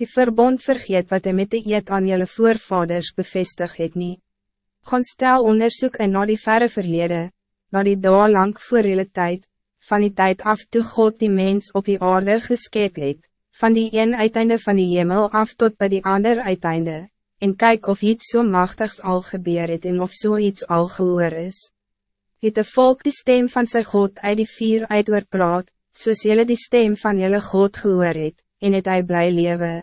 die verbond vergeet wat hij met de eed aan jullie voorvaders bevestig het nie. Gaan stel onderzoek in na die verre verlede, na die dag lang voor jullie tijd, van die tijd af toe God die mens op die aarde geskep het, van die een uiteinde van die hemel af tot bij die ander uiteinde, en kijk of iets zo so machtigs al gebeur het en of zo so al gehoor is. Het de volk die stem van zijn God uit die vier uit praat, soos jylle die stem van jylle God gehoor het, en het hy bly lewe.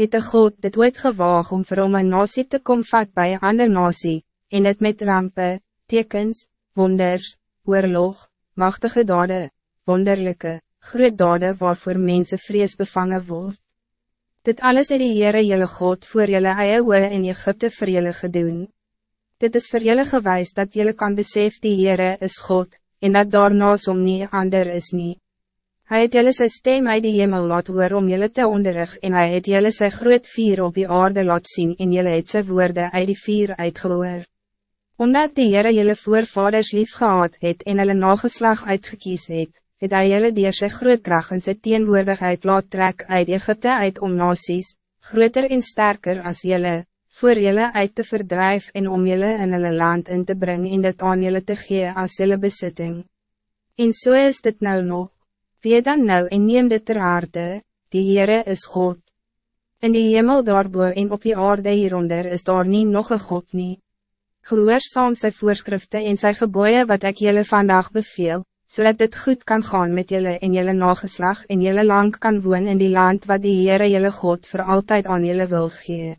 Het de God dit ooit gewaag om vir hom een nasie te kom vat by een ander nasie, en het met rampen, tekens, wonders, oorlog, machtige dade, wonderlijke, groot dade waarvoor mensen vrees bevangen word. Dit alles het die Heere jylle God voor jylle eie oe in Egypte vir jylle gedoen. Dit is vir jylle gewys dat jylle kan besef die Heere is God, en dat daarnaas om nie ander is nie. Hij het jylle sy stem uit die hemel laat hoor om jylle te onderrig en hij het jylle sy groot vier op die aarde laat zien en jylle het sy woorde uit die vier uitgehoor. Omdat die Heere jylle voorvaders lief gehad het en hulle nageslag uitgekies het, het hy jylle dier sy groot kracht en sy teenwoordigheid laat trek uit Egypte uit om nasies, groter en sterker als jylle, voor jylle uit te verdrijven en om jylle in hulle land in te brengen en dit aan jylle te gee as jylle besitting. En so is dit nou nog. Wie dan nou en neem dit ter aarde, die Heere is God. In die hemel daarboe en op die aarde hieronder is daar nie nog een God niet gehoorzaam sy voorschriften en sy geboeien wat ik jullie vandaag beveel, zodat het goed kan gaan met jullie en jullie nageslag en jullie lang kan woon in die land wat die Heere jullie God voor altijd aan jullie wil gee.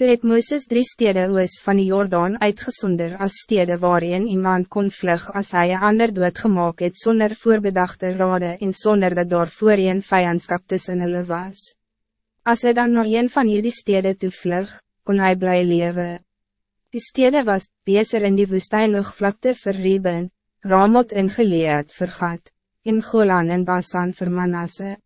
Toe het Mooses drie stede oos van die Jordaan uitgesonder als stede waarin iemand kon vlug als hij een ander doodgemaak het zonder voorbedachte rade en zonder dat daar voorheen vijandskap tussen hulle was. Als hij dan nog een van jullie stede toe vlug, kon hij blij leven. Die stede was, beser in die woestijnig vlakte vir Reben, Ramot in Geleed vir Gad, in Golan en Basan vir Manasse.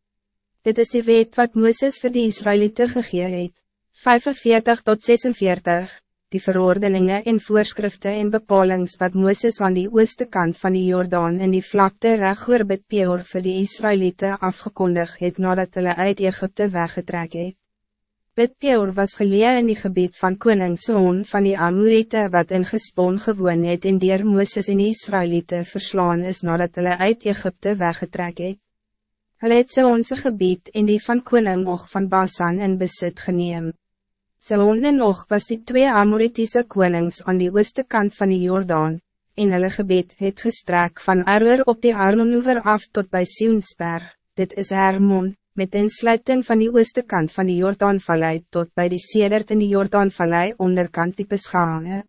Dit is die wet wat Mooses vir die Israëlieten gegee het, 45 tot 46, die verordeningen en voorschriften en bepalings wat Mooses aan die ooste kant van die Jordaan in die vlakte reg oor bid Peor vir die Israëlieten afgekondig het nadat hulle uit Egypte weggetrek het. Bidpeor was geleë in die gebied van koning Soon van die Amorite wat in gespon gewoon het en dier Mooses en die Israëlieten verslaan is nadat hulle uit Egypte weggetrek het. Hulle het Soonse gebied en die van koning Og van Basan in besit geneem. Soon en Og was die twee Amoritiese konings aan die ooste kant van die Jordaan, en hulle gebied het gestrek van Arwer op die Arnonoever af tot bij Sionsberg, dit is Hermon, met insluiting van die ooste kant van die Jordaanvallei tot bij die sedert in die Jordaanvallei onderkant die beschouwingen.